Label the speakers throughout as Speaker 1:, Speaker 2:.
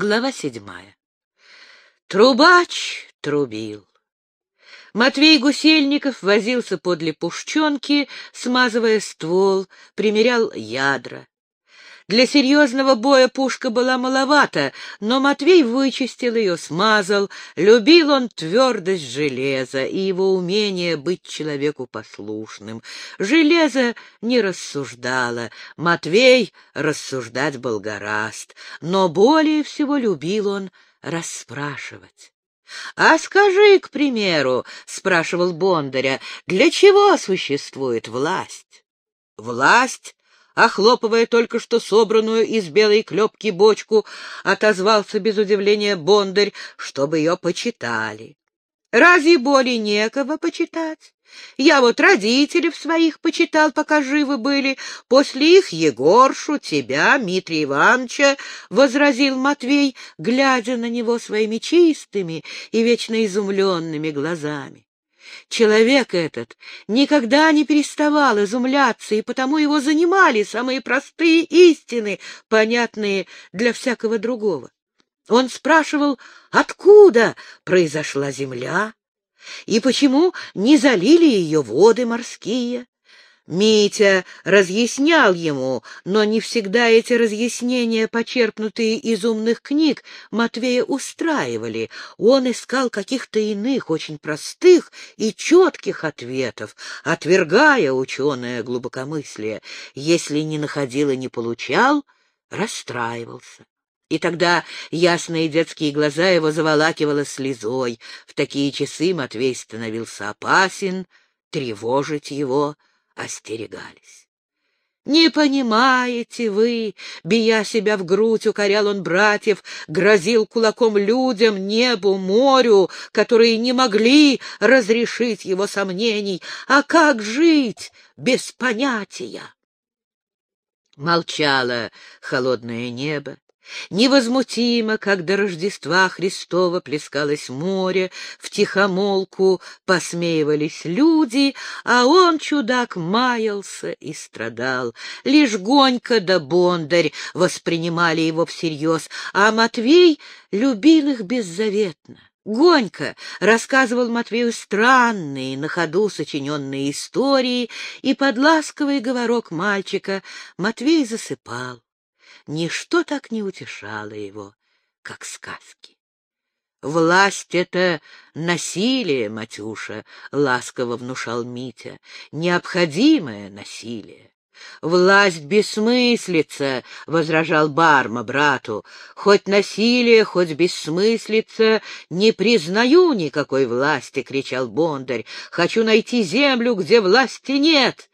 Speaker 1: Глава седьмая. Трубач трубил. Матвей Гусельников возился подле пушченки, смазывая ствол, примерял ядра. Для серьезного боя пушка была маловата, но Матвей вычистил ее, смазал. Любил он твердость железа и его умение быть человеку послушным. Железо не рассуждало, Матвей рассуждать был гораст, но более всего любил он расспрашивать. «А скажи, к примеру, — спрашивал Бондаря, — для чего существует власть?» «Власть охлопывая только что собранную из белой клепки бочку, отозвался без удивления Бондарь, чтобы ее почитали. Разве более некого почитать? Я вот родителей своих почитал, пока живы были, после их Егоршу, тебя, Митрия Ивановича, — возразил Матвей, глядя на него своими чистыми и вечно изумленными глазами. Человек этот никогда не переставал изумляться, и потому его занимали самые простые истины, понятные для всякого другого. Он спрашивал, откуда произошла земля, и почему не залили ее воды морские. Митя разъяснял ему, но не всегда эти разъяснения, почерпнутые из умных книг, Матвея устраивали. Он искал каких-то иных, очень простых и четких ответов, отвергая ученое глубокомыслие. Если не находил и не получал, расстраивался. И тогда ясные детские глаза его заволакивало слезой. В такие часы Матвей становился опасен, тревожить его — остерегались. «Не понимаете вы!» — бия себя в грудь, укорял он братьев, грозил кулаком людям, небу, морю, которые не могли разрешить его сомнений. А как жить без понятия? Молчало холодное небо, Невозмутимо, как до Рождества Христова плескалось море, в тихомолку посмеивались люди, а он, чудак, маялся и страдал. Лишь Гонька да Бондарь воспринимали его всерьез, а Матвей любил их беззаветно. Гонька рассказывал Матвею странные, на ходу сочиненные истории, и под ласковый говорок мальчика Матвей засыпал. Ничто так не утешало его, как сказки. «Власть — это насилие, Матюша», — ласково внушал Митя, — «необходимое насилие». «Власть бессмыслица», — возражал Барма брату. «Хоть насилие, хоть бессмыслица, не признаю никакой власти», — кричал Бондарь. «Хочу найти землю, где власти нет».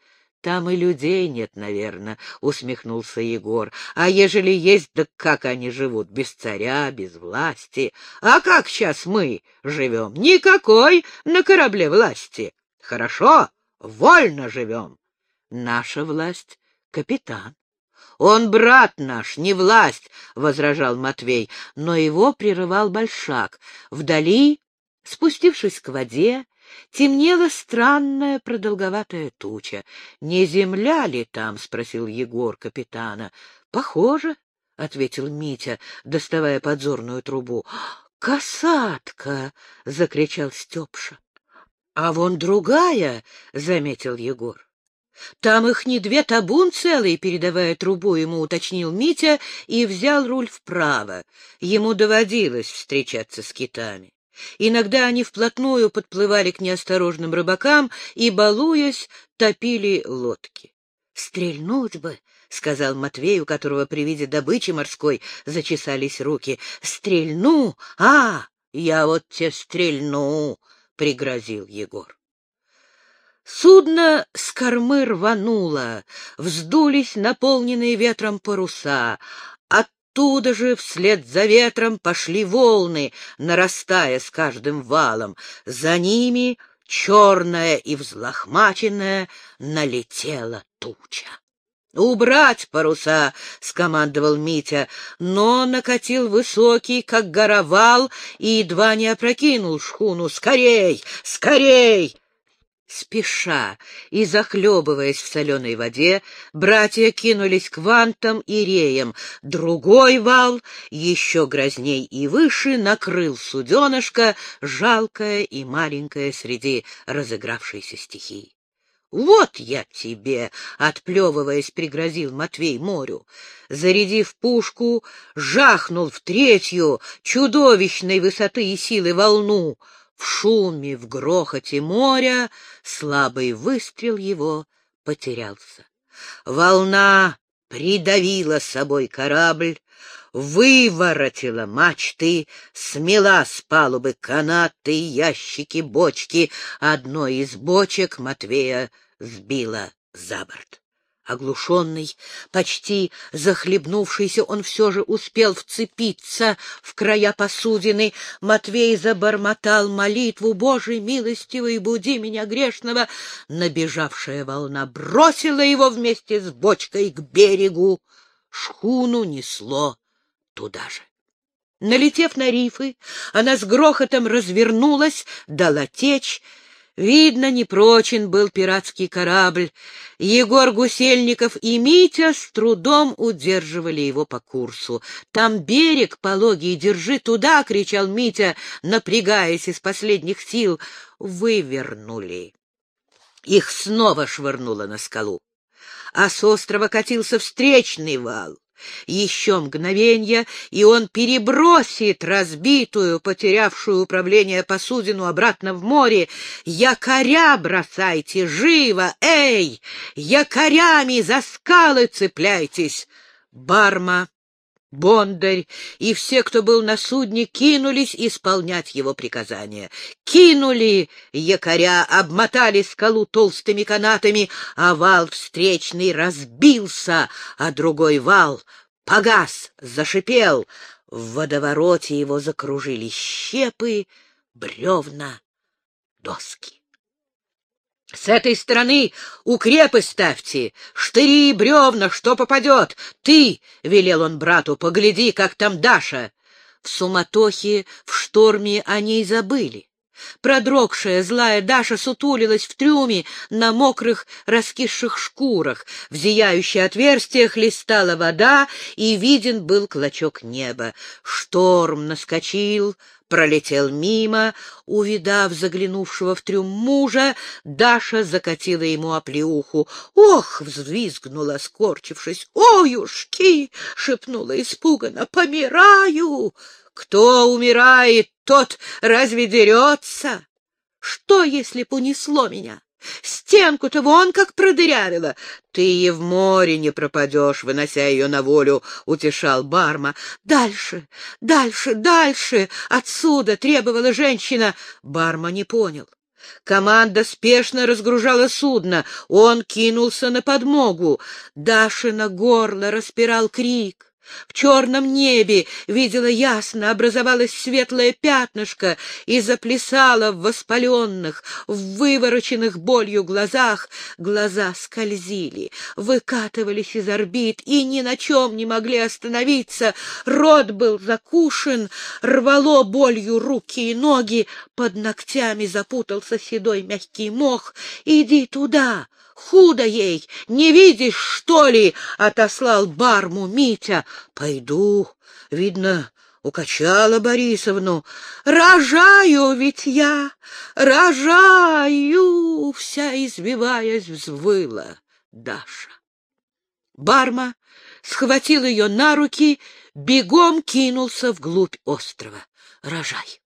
Speaker 1: Там и людей нет, наверное, — усмехнулся Егор. А ежели есть, да как они живут? Без царя, без власти. А как сейчас мы живем? Никакой на корабле власти. Хорошо, вольно живем. Наша власть — капитан. Он брат наш, не власть, — возражал Матвей, но его прерывал Большак. Вдали, спустившись к воде, темнела странная продолговатая туча. — Не земля ли там? — спросил Егор капитана. — Похоже, — ответил Митя, доставая подзорную трубу. — Касатка! — закричал Степша. — А вон другая, — заметил Егор. — Там их не две табун целые, передавая трубу, ему уточнил Митя и взял руль вправо. Ему доводилось встречаться с китами. Иногда они вплотную подплывали к неосторожным рыбакам и, балуясь, топили лодки. — Стрельнуть бы, — сказал Матвей, у которого при виде добычи морской зачесались руки. — Стрельну! А, я вот тебе стрельну! — пригрозил Егор. Судно с кормы рвануло, вздулись наполненные ветром паруса, Оттуда же вслед за ветром пошли волны, нарастая с каждым валом. За ними, черная и взлохмаченная, налетела туча. «Убрать паруса!» — скомандовал Митя, но накатил высокий, как горовал, и едва не опрокинул шхуну. «Скорей! Скорей!» Спеша и захлебываясь в соленой воде, братья кинулись к вантам и реям. Другой вал, еще грозней и выше, накрыл суденышко, жалкое и маленькое среди разыгравшейся стихии. «Вот я тебе!» — отплевываясь, пригрозил Матвей морю. Зарядив пушку, жахнул в третью, чудовищной высоты и силы волну — в шуме, в грохоте моря слабый выстрел его потерялся. Волна придавила собой корабль, выворотила мачты, смела с палубы канаты, ящики, бочки. Одной из бочек Матвея сбила за борт. Оглушенный, почти захлебнувшийся, он все же успел вцепиться в края посудины. Матвей забормотал молитву «Божий милостивый, буди меня грешного!» Набежавшая волна бросила его вместе с бочкой к берегу. Шхуну несло туда же. Налетев на рифы, она с грохотом развернулась, дала течь, Видно, не прочен был пиратский корабль. Егор Гусельников и Митя с трудом удерживали его по курсу. «Там берег пологий, держи туда!» — кричал Митя, напрягаясь из последних сил. Вывернули. Их снова швырнуло на скалу. А с острова катился встречный вал. Еще мгновенье, и он перебросит разбитую, потерявшую управление посудину обратно в море. Якоря бросайте, живо! Эй! Якорями за скалы цепляйтесь! Барма Бондарь и все, кто был на судне, кинулись исполнять его приказания. Кинули якоря, обмотали скалу толстыми канатами, а вал встречный разбился, а другой вал погас, зашипел. В водовороте его закружили щепы, бревна, доски. С этой стороны укрепы ставьте, штыри и бревна, что попадет. Ты, — велел он брату, — погляди, как там Даша. В суматохе, в шторме они и забыли. Продрогшая злая Даша сутулилась в трюме на мокрых раскисших шкурах. В зияющее отверстие хлестала вода, и виден был клочок неба. Шторм наскочил, пролетел мимо. Увидав заглянувшего в трюм мужа, Даша закатила ему оплеуху. «Ох!» — взвизгнула, скорчившись. «Ой-ушки!» — шепнула испуганно. «Помираю!» «Кто умирает, тот разве дерется? Что, если понесло меня?» Стенку-то вон как продырявила. Ты и в море не пропадешь, вынося ее на волю, — утешал Барма. Дальше, дальше, дальше! Отсюда требовала женщина. Барма не понял. Команда спешно разгружала судно. Он кинулся на подмогу. Даша на горло распирал крик. В черном небе видела ясно, образовалось светлое пятнышко и заплясало в воспаленных, в вывороченных болью глазах. Глаза скользили, выкатывались из орбит и ни на чем не могли остановиться. Рот был закушен, рвало болью руки и ноги, под ногтями запутался седой мягкий мох. «Иди туда!» Худо ей, не видишь, что ли? — отослал барму Митя. — Пойду, видно, укачала Борисовну. «Рожаю ведь я! Рожаю!» Вся избиваясь взвыла Даша. Барма схватил ее на руки, бегом кинулся вглубь острова. «Рожай!»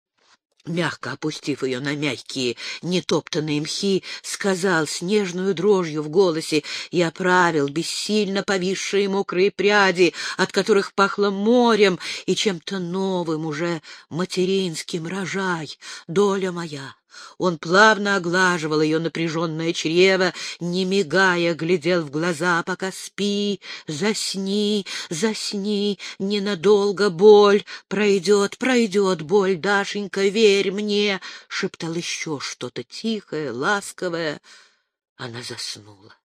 Speaker 1: Мягко опустив ее на мягкие, нетоптанные мхи, сказал с нежную дрожью в голосе и оправил бессильно повисшие мокрые пряди, от которых пахло морем и чем-то новым уже материнским. Рожай, доля моя, он плавно оглаживал ее напряженное чрево, не мигая, глядел в глаза, пока спи, засни, засни, ненадолго боль пройдет, пройдет боль, Дашенька, верь мне, — шептал еще что-то тихое, ласковое. Она заснула.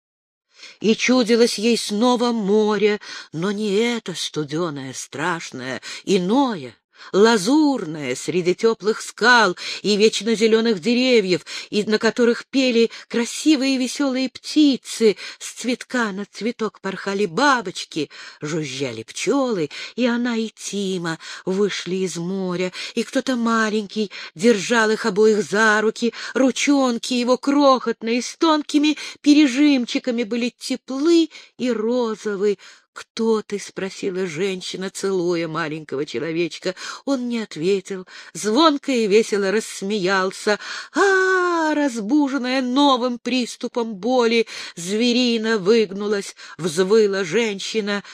Speaker 1: И чудилось ей снова море, но не это студеное, страшное, иное — лазурная среди теплых скал и вечно зеленых деревьев, и на которых пели красивые веселые птицы, с цветка на цветок порхали бабочки, жужжали пчелы, и она и Тима вышли из моря, и кто-то маленький держал их обоих за руки, ручонки его крохотные с тонкими пережимчиками были теплы и розовы, «Кто ты?» — спросила женщина, целуя маленького человечка. Он не ответил, звонко и весело рассмеялся. а, разбуженная новым приступом боли, зверина выгнулась, взвыла женщина,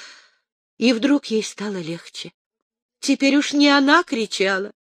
Speaker 1: и вдруг ей стало легче. Теперь уж не она кричала,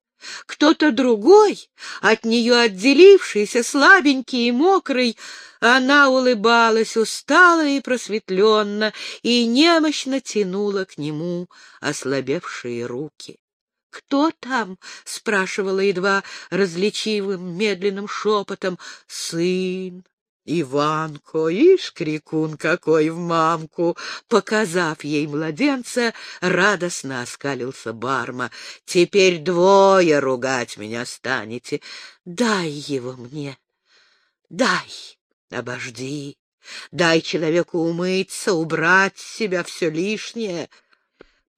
Speaker 1: кто-то другой, от нее отделившийся, слабенький и мокрый, она улыбалась устало и просветленно и немощно тянула к нему ослабевшие руки. — Кто там? — спрашивала едва различивым медленным шепотом. — Сын, Иванко, ишь, крикун какой в мамку! Показав ей младенца, радостно оскалился Барма. Теперь двое ругать меня станете. Дай его мне, дай, обожди, дай человеку умыться, убрать с себя все лишнее.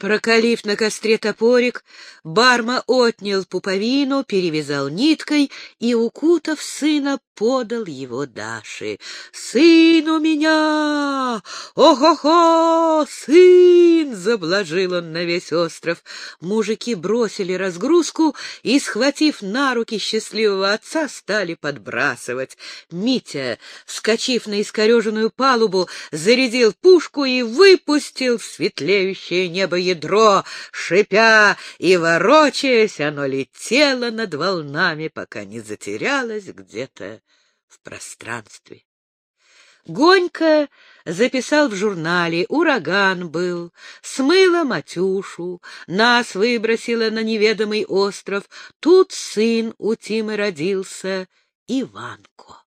Speaker 1: Прокалив на костре топорик, Барма отнял пуповину, перевязал ниткой и, укутав сына, подал его Даше. «Сын у меня! Ох-охо! Сын!» — заблажил он на весь остров. Мужики бросили разгрузку и, схватив на руки счастливого отца, стали подбрасывать. Митя, вскочив на искореженную палубу, зарядил пушку и выпустил светлеющее небо ядро. Шипя и ворочаясь, оно летело над волнами, пока не затерялось где-то в пространстве. Гонька записал в журнале «Ураган был», смыла Матюшу, нас выбросила на неведомый остров, тут сын у Тимы родился, Иванко.